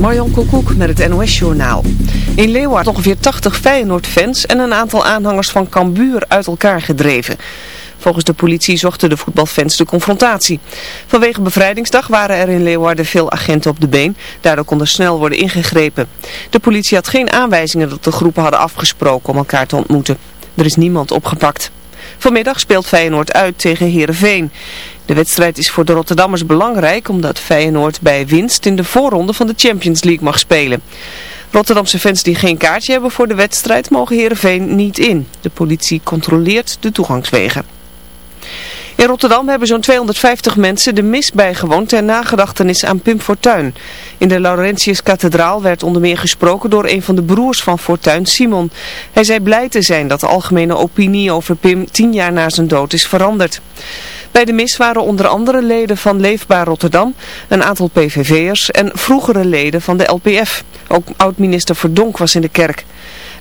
Marjan Koekoek met het NOS-journaal. In Leeuwarden ongeveer 80 Feyenoord-fans en een aantal aanhangers van Cambuur uit elkaar gedreven. Volgens de politie zochten de voetbalfans de confrontatie. Vanwege bevrijdingsdag waren er in Leeuwarden veel agenten op de been. Daardoor kon er snel worden ingegrepen. De politie had geen aanwijzingen dat de groepen hadden afgesproken om elkaar te ontmoeten. Er is niemand opgepakt. Vanmiddag speelt Feyenoord uit tegen Heerenveen. De wedstrijd is voor de Rotterdammers belangrijk omdat Feyenoord bij winst in de voorronde van de Champions League mag spelen. Rotterdamse fans die geen kaartje hebben voor de wedstrijd mogen Heerenveen niet in. De politie controleert de toegangswegen. In Rotterdam hebben zo'n 250 mensen de mis bijgewoond ter nagedachtenis aan Pim Fortuyn. In de Laurentius-kathedraal werd onder meer gesproken door een van de broers van Fortuyn, Simon. Hij zei blij te zijn dat de algemene opinie over Pim tien jaar na zijn dood is veranderd. Bij de mis waren onder andere leden van Leefbaar Rotterdam, een aantal PVV'ers en vroegere leden van de LPF. Ook oud-minister Verdonk was in de kerk.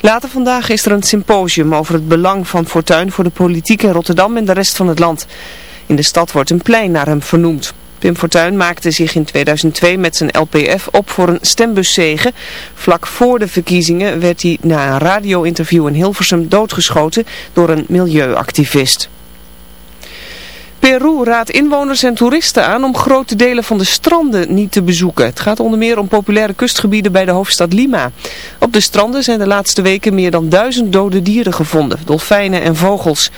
Later vandaag is er een symposium over het belang van Fortuyn voor de politiek in Rotterdam en de rest van het land. In de stad wordt een plein naar hem vernoemd. Pim Fortuyn maakte zich in 2002 met zijn LPF op voor een stembuszege. Vlak voor de verkiezingen werd hij na een radio-interview in Hilversum doodgeschoten door een milieuactivist. Peru raadt inwoners en toeristen aan om grote delen van de stranden niet te bezoeken. Het gaat onder meer om populaire kustgebieden bij de hoofdstad Lima. Op de stranden zijn de laatste weken meer dan duizend dode dieren gevonden, dolfijnen en vogels.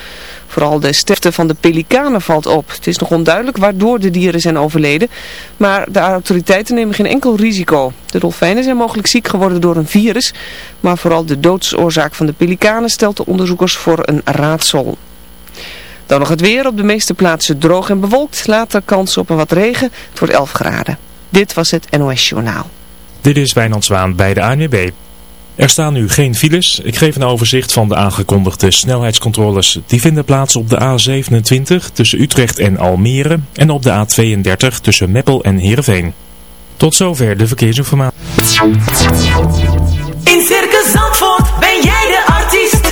Vooral de sterfte van de pelikanen valt op. Het is nog onduidelijk waardoor de dieren zijn overleden, maar de autoriteiten nemen geen enkel risico. De dolfijnen zijn mogelijk ziek geworden door een virus, maar vooral de doodsoorzaak van de pelikanen stelt de onderzoekers voor een raadsel. Dan nog het weer. Op de meeste plaatsen droog en bewolkt. Later kans op een wat regen. Het wordt 11 graden. Dit was het NOS Journaal. Dit is Wijnand Zwaan bij de ANWB. Er staan nu geen files. Ik geef een overzicht van de aangekondigde snelheidscontroles. Die vinden plaats op de A27 tussen Utrecht en Almere en op de A32 tussen Meppel en Heerenveen. Tot zover de verkeersinformatie. In Circus Zandvoort ben jij de artiest.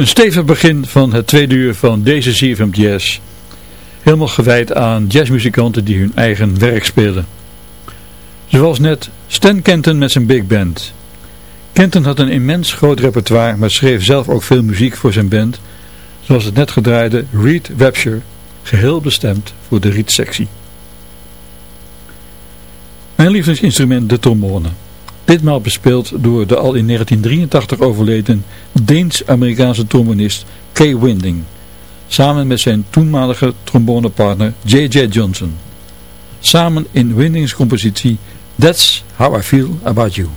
Een stevig begin van het tweede uur van deze CFM Jazz. Helemaal gewijd aan jazzmuzikanten die hun eigen werk spelen. Zoals net Stan Kenton met zijn big band. Kenton had een immens groot repertoire, maar schreef zelf ook veel muziek voor zijn band. Zoals het net gedraaide Reed Rapture, geheel bestemd voor de riedsectie. Mijn lievelingsinstrument de trombone. Ditmaal bespeeld door de al in 1983 overleden Deens-Amerikaanse trombonist Kay Winding. Samen met zijn toenmalige trombonepartner J.J. Johnson. Samen in Windings compositie That's How I Feel About You.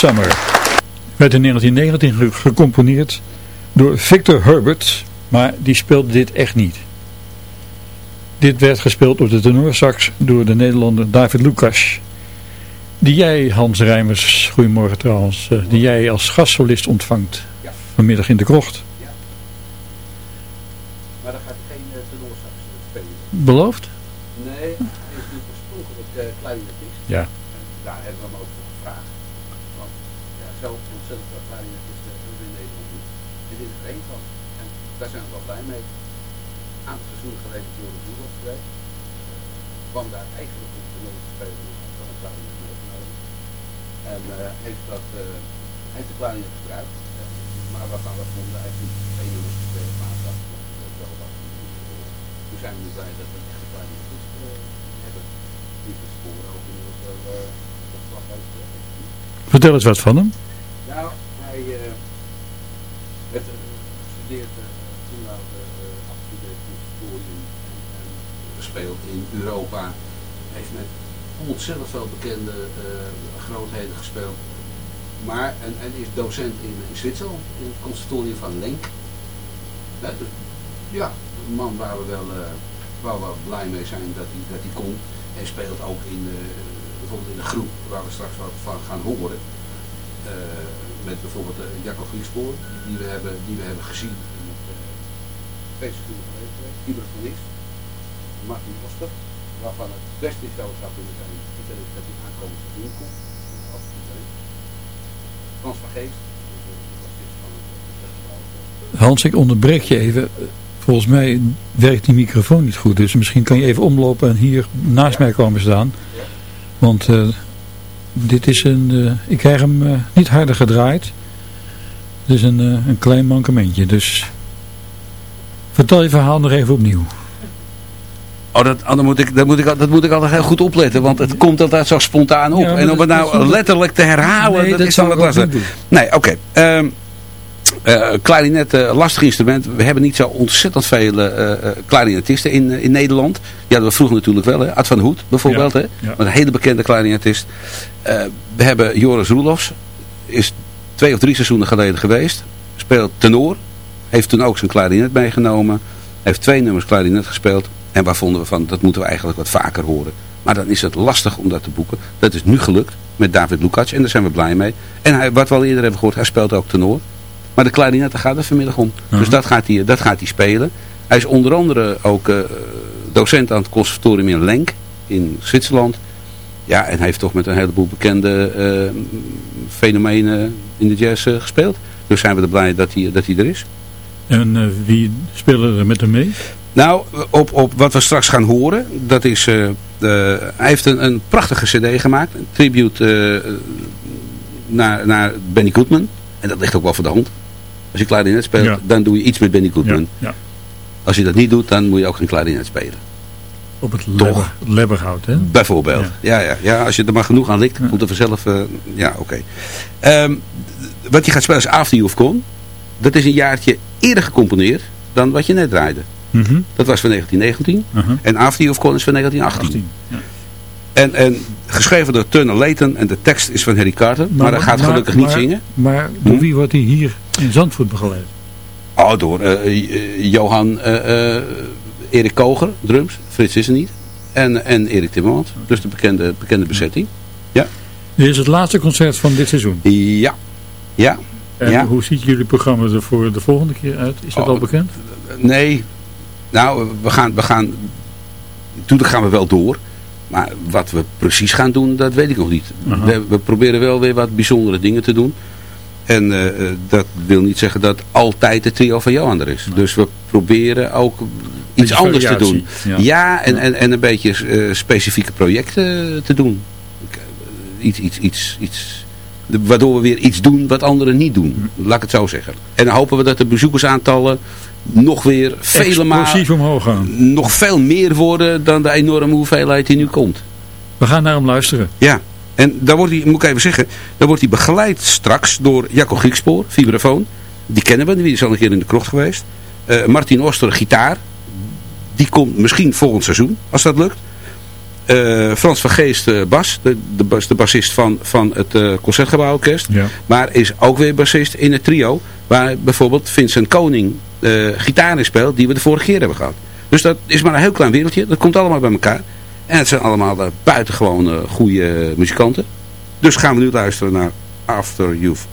Summer werd in 1919 ge- gecomponeerd door Victor Herbert, maar die speelde dit echt niet. Dit werd gespeeld op de tenorsax door de Nederlander David Lucas. Die jij, Hans Rijmers, goedemorgen trouwens, eh, die jij als gastsolist ontvangt vanmiddag in de krocht. Maar dan gaat hij geen uh, tenorsax spelen. Beloofd? Nee, hij is natuurlijk oorspronkelijk uh, clarinetist. Ja. En daar hebben we hem ook voor gevraagd. Want ja, zo ontzettend veel clarinetisten hebben we in Nederland niet. En dit is er één van. En daar zijn we wel blij mee. Een aantal seizoenen geleden is Joris Doelof geweest. kwam daar eigenlijk op de te spelen, van een clarinet meegenomen. En uh, heeft, dat, uh, heeft de gebruikt. maar we vonden eigenlijk twee nummers gespeeld, maar dat wel wat. Toen zijn we nu blij dat we een echte clarinetist hebben. Die de sporen ook inmiddels wel dat heeft. Vertel eens wat van hem. Nou, hij uh, werd uh, gestudeerd uh, toen al uh, afgestudeerd conservatorium en, en gespeeld in Europa. Heeft met ontzettend veel bekende grootheden gespeeld. Maar, en, en is docent in, Zwitserland, in het conservatorium van Lenk. Ja, dus, een man waar we wel, waar we blij mee zijn dat hij, dat hij komt. Hij speelt ook in, bijvoorbeeld in de groep waar we straks wat van gaan horen. Met bijvoorbeeld uh, Jacco die we hebben, die we hebben gezien van Nix, Martin Oster, waarvan het beste zou kunnen zijn dat hij aankomend seizoen komt. Als Frans van Geest. Hans, ik onderbreek je even. Volgens mij werkt die microfoon niet goed, dus misschien kan je even omlopen en hier naast mij komen staan. Want dit is een, uh, ik krijg hem uh, niet harder gedraaid. Het is een, een klein mankementje. Dus vertel je verhaal nog even opnieuw. Oh, dat, oh, dan moet ik, dat, moet ik, dat moet ik altijd heel goed opletten, want het komt altijd zo spontaan op. Ja, en om het nou letterlijk te herhalen, nee, dat, dat is dan wat lastig. Nee, oké. Okay. Um, uh, klarinet, uh, lastig instrument. We hebben niet zo ontzettend veel uh, klarinetisten in, in Nederland. Ja, dat we vroeger natuurlijk wel. Hè? Ad van Hoed bijvoorbeeld. Ja, hè? Ja. Een hele bekende klarinetist. we hebben Joris Roelofs. Is twee of drie seizoenen geleden geweest. Speelt tenor. Heeft toen ook zijn klarinet meegenomen. Heeft twee nummers klarinet gespeeld. En waar vonden we van, dat moeten we eigenlijk wat vaker horen. Maar dan is het lastig om dat te boeken. Dat is nu gelukt met David Lukacs. En daar zijn we blij mee. En hij, wat we al eerder hebben gehoord, hij speelt ook tenor. Maar de klarinet, daar gaat het vanmiddag om. Uh -huh. Dus dat gaat, hij, dat gaat hij spelen. Hij is onder andere ook uh, docent aan het conservatorium in Lenk in Zwitserland. Ja, en hij heeft toch met een heleboel bekende uh, fenomenen in de jazz gespeeld. Dus zijn we er blij dat hij, dat hij er is. En wie spelen er met hem mee? Nou, op, op wat we straks gaan horen, dat is, uh, de, hij heeft een, een prachtige cd gemaakt. Een tribute uh, naar, naar Benny Goodman. En dat ligt ook wel voor de hand. Als je klarinet speelt, ja. dan doe je iets met Benny Goodman. Ja, ja. Als je dat niet doet, dan moet je ook geen klarinet spelen. Op het lebber, lebberhout, hè? Bijvoorbeeld. Ja. Ja, ja, Als je er maar genoeg aan likt, moet er vanzelf... Ja, oké. Okay. Um, wat je gaat spelen is After You've Gone. Dat is een jaartje eerder gecomponeerd dan wat je net draaide. Mm -hmm. Dat was van 1919. Uh -huh. En After You've Gone is van 1918. 18, ja. En, en geschreven door Turner Layton en de tekst is van Harry Carter. Maar, maar hij gaat gelukkig maar, niet zingen. Maar door hm? wie wordt hij hier in Zandvoort begeleid? Oh, door uh, uh, Johan uh, Erik Koger, drums. Frits is er niet. En, en Erik Timmermans. Okay. Dus de bekende, bekende bezetting. Ja. Dit is het laatste concert van dit seizoen? Ja. Ja. En ja. hoe ziet jullie programma er voor de volgende keer uit? Is dat oh, al bekend? Nee. Nou, we gaan, we gaan... Toen gaan we wel door. Maar wat we precies gaan doen, dat weet ik nog niet. We, we, proberen wel weer wat bijzondere dingen te doen. En uh, dat wil niet zeggen dat altijd de trio van Johan er is. Nee. Dus we proberen ook iets anders variatie. te doen. Ja, ja en, en, en een beetje uh, specifieke projecten te doen. Iets, iets, iets, iets, waardoor we weer iets doen wat anderen niet doen. Laat ik het zo zeggen. En dan hopen we dat de bezoekersaantallen nog weer vele malen omhoog gaan. nog veel meer worden dan de enorme hoeveelheid die nu komt. We gaan naar hem luisteren. Ja, en dan wordt hij, moet ik even zeggen, dan wordt hij begeleid straks door Jacco Griekspoor, vibrafoon. Die kennen we, die is al een keer in de krocht geweest. Uh, Martin Oster, gitaar. die komt misschien volgend seizoen, als dat lukt. Eh, Frans van Geest uh, bas, de, de, bas, de bassist van, van het Concertgebouworkest. Ja. Maar is ook weer bassist in het trio. Waar bijvoorbeeld Vincent Koning gitaar in speelt, die we de vorige keer hebben gehad. Dus dat is maar een heel klein wereldje. Dat komt allemaal bij elkaar. En het zijn allemaal buitengewoon goede muzikanten. Dus gaan we nu luisteren naar After You've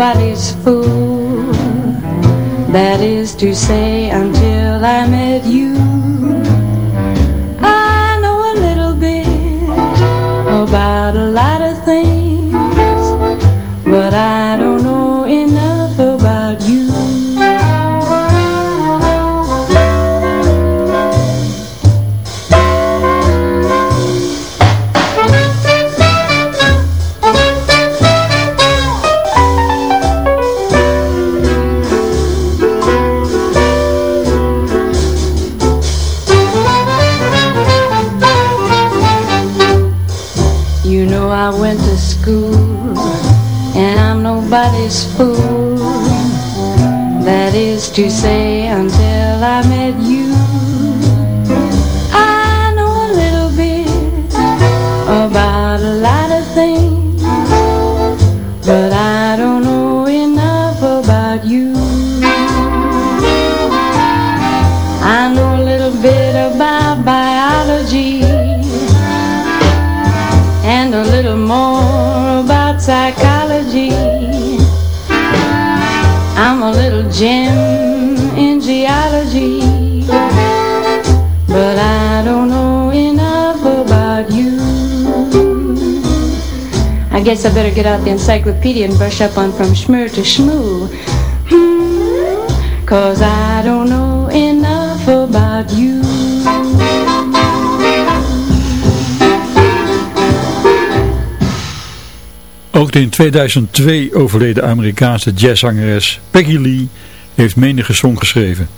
I'm nobody's fool. That is to say, until I met you, I know a little bit about a lot of things, but I guess I better get out the encyclopedia and brush up on from schmur to schmoo. Hmm, Cause I don't know enough about you. Ook de in 2002 overleden Amerikaanse jazzzangeres Peggy Lee heeft menige song geschreven.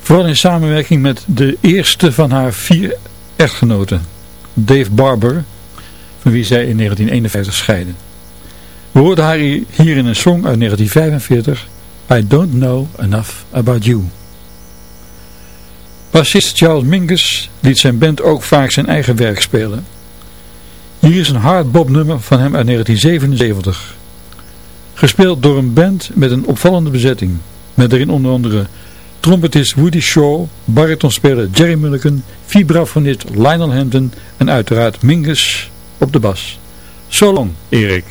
Vooral in samenwerking met de eerste van haar vier echtgenoten, Dave Barber, van wie zij in 1951 scheidden. We hoorden haar hier in een song uit 1945, I Don't Know Enough About You. Bassist Charles Mingus liet zijn band ook vaak zijn eigen werk spelen. Hier is een hardbop nummer van hem uit 1977. Gespeeld door een band met een opvallende bezetting. Met erin onder andere trompetist Woody Shaw, baritonspeler Jerry Mulligan, vibrafonist Lionel Hampton en uiteraard Mingus op de bas. So long, Erik.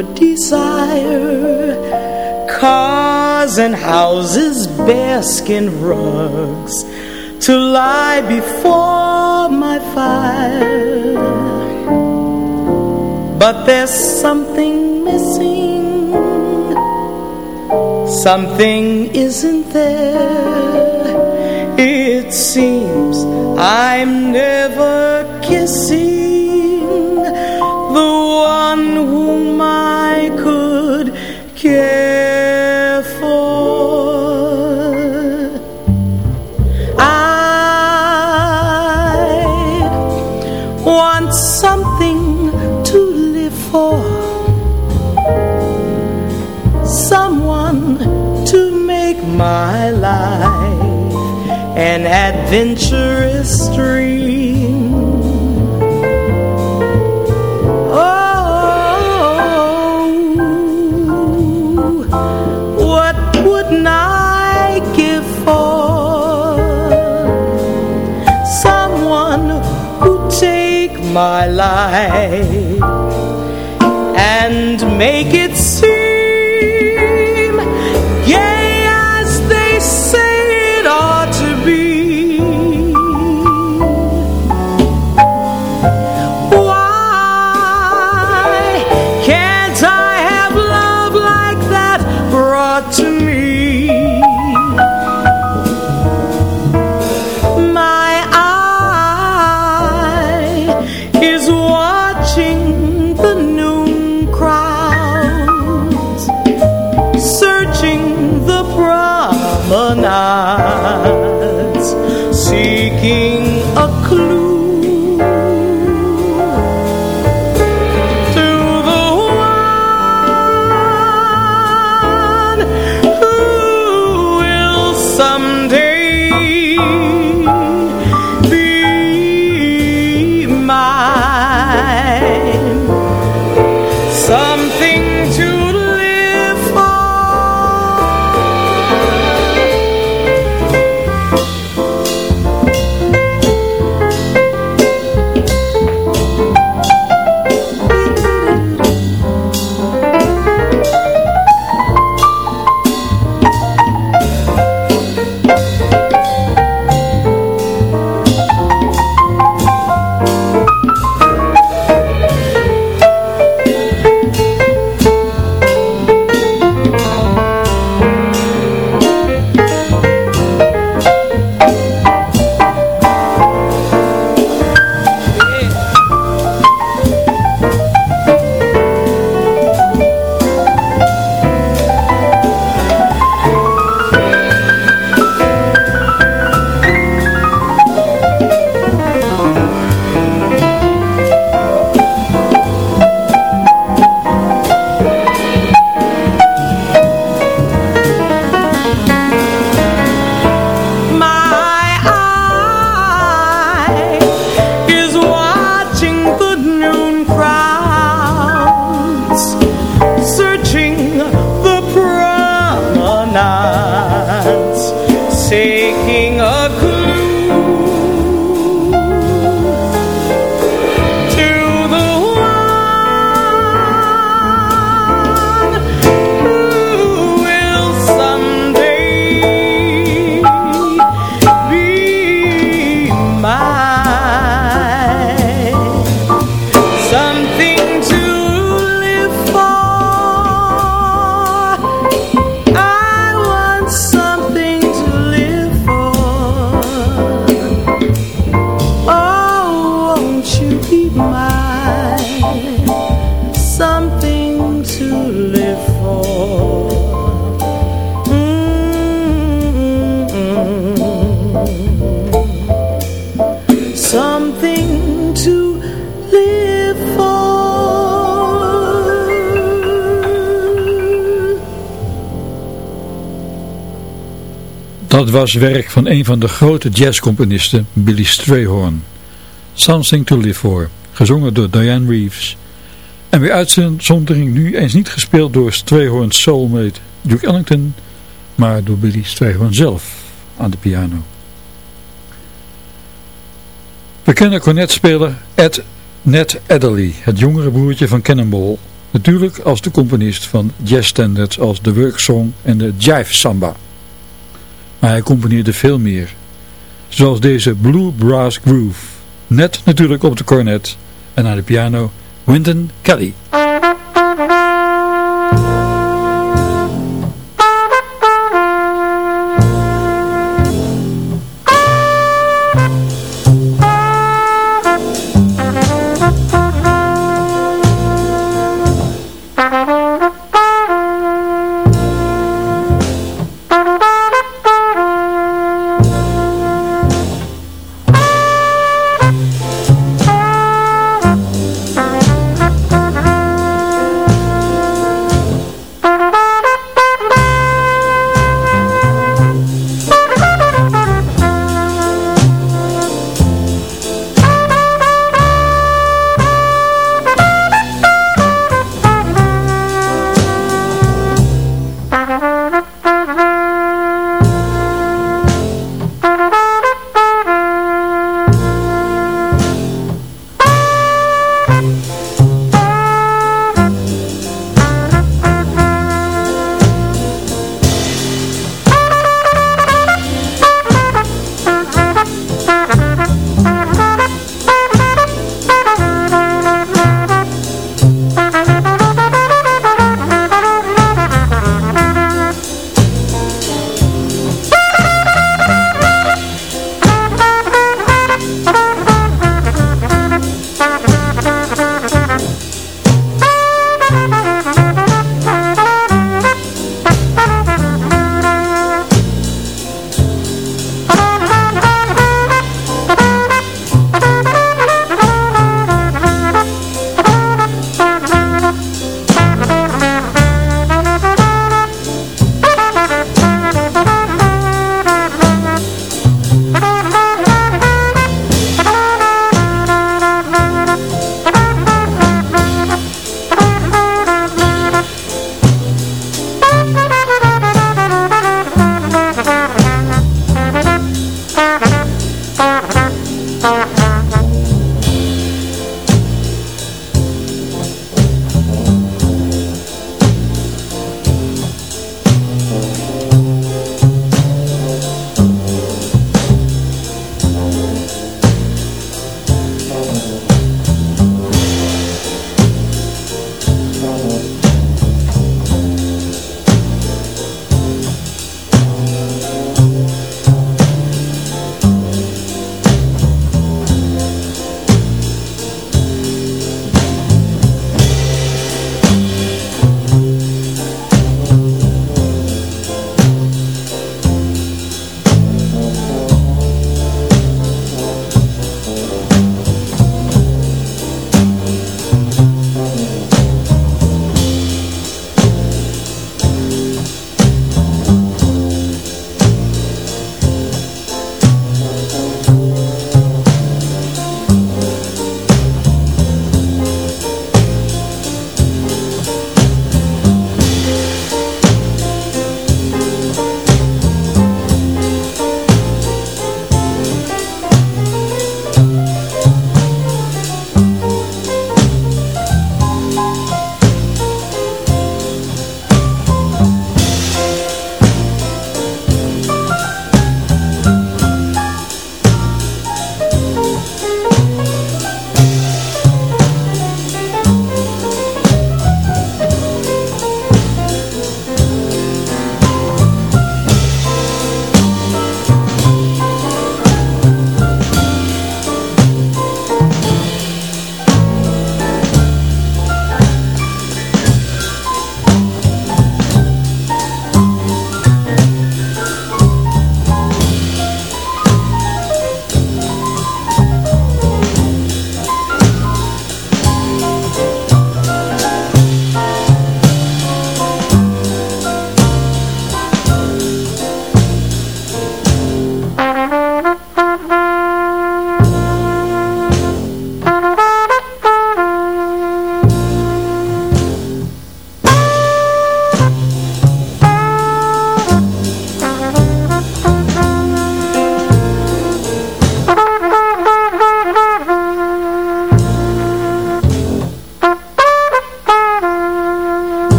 Could desire. Cars and houses, bearskin rugs to lie before my fire. But there's something missing, something isn't there. It seems I'm never kissing the one whom care for. I want something to live for, someone to make my life an adventurous stream. My life and make it Dat was werk van een van de grote jazzcomponisten, Billy Strayhorn. Something to Live For, gezongen door Diane Reeves. En weer uitzondering nu eens niet gespeeld door Strayhorn's soulmate Duke Ellington, maar door Billy Strayhorn zelf aan de piano. We kennen cornetspeler Ed Ned Adderley, het jongere broertje van Cannonball. Natuurlijk als de componist van jazzstandards als de Work Song en de Jive Samba. Maar hij componeerde veel meer. Zoals deze Blue Brass Groove. Net natuurlijk op de cornet en aan de piano Wynton Kelly.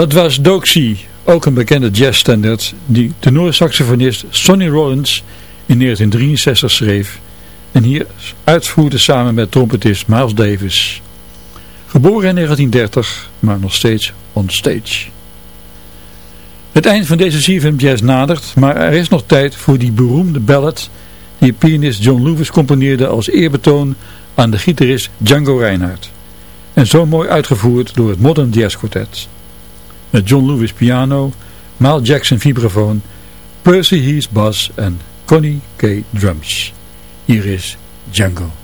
Dat was Doxy, ook een bekende jazzstandard die tenorsaxofonist Sonny Rollins in 1963 schreef en hier uitvoerde samen met trompetist Miles Davis. Geboren in 1930, maar nog steeds on stage. Het eind van deze CFM Jazz nadert, maar er is nog tijd voor die beroemde ballad die pianist John Lewis componeerde als eerbetoon aan de gitarist Django Reinhardt. En zo mooi uitgevoerd door het Modern Jazz Quartet. Met John Lewis piano, Mal Jackson vibrafoon, Percy Heath bass en Connie K drums. Hier is Django.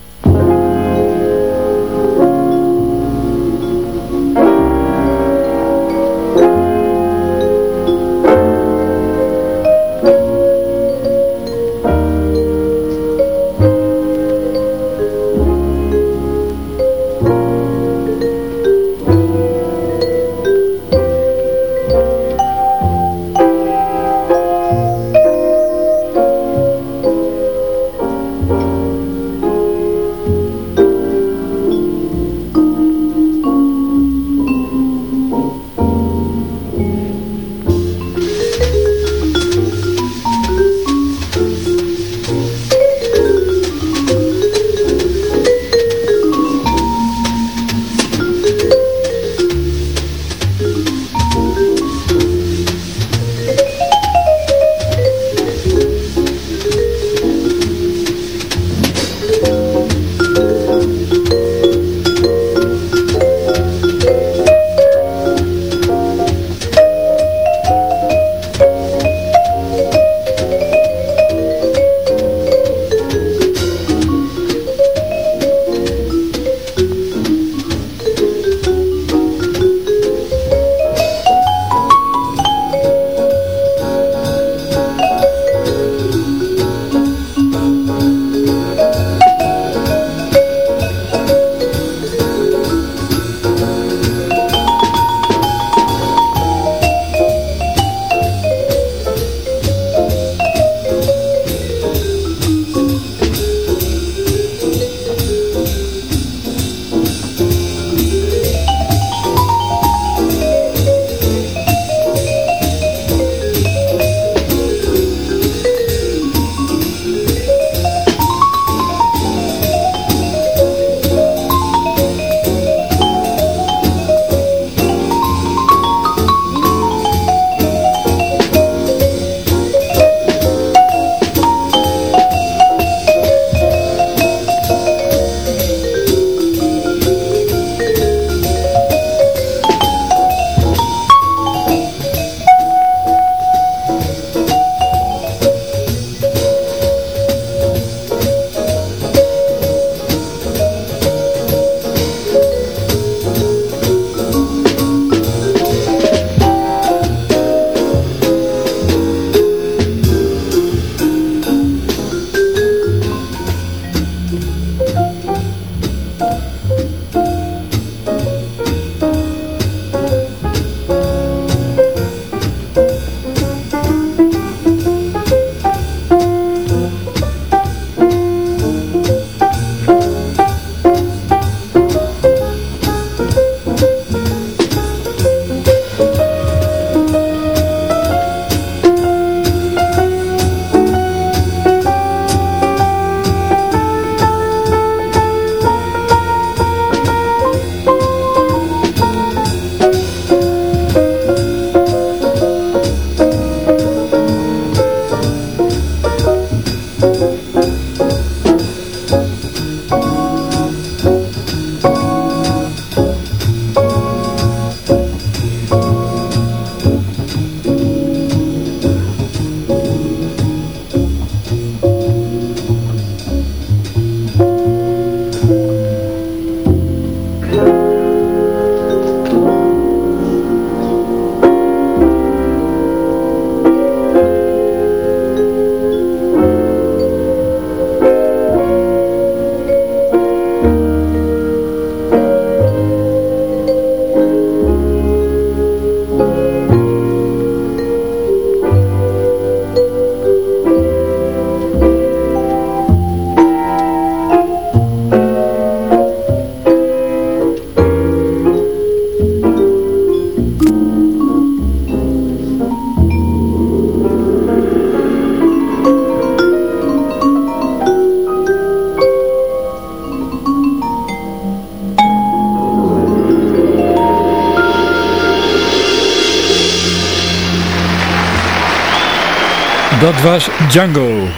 Was Django.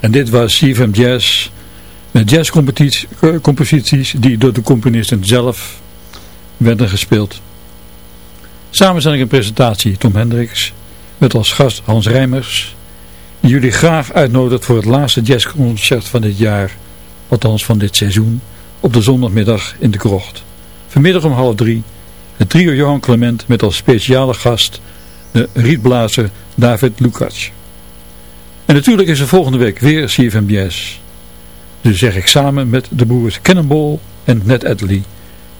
En dit was CFM Jazz. Met jazzcomposities die door de componisten zelf werden gespeeld. Samenstelling en presentatie Tom Hendricks. Met als gast Hans Rijmers. Die jullie graag uitnodigt voor het laatste jazzconcert van dit jaar. Althans van dit seizoen. Op de zondagmiddag in de krocht. Vanmiddag om half drie. Het trio Johan Clement met als speciale gast de rietblazer David Lukacs. En natuurlijk is er volgende week weer CFMBS. Dus zeg ik samen met de broers Cannonball en Ned Adley,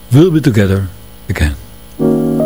we'll be together again.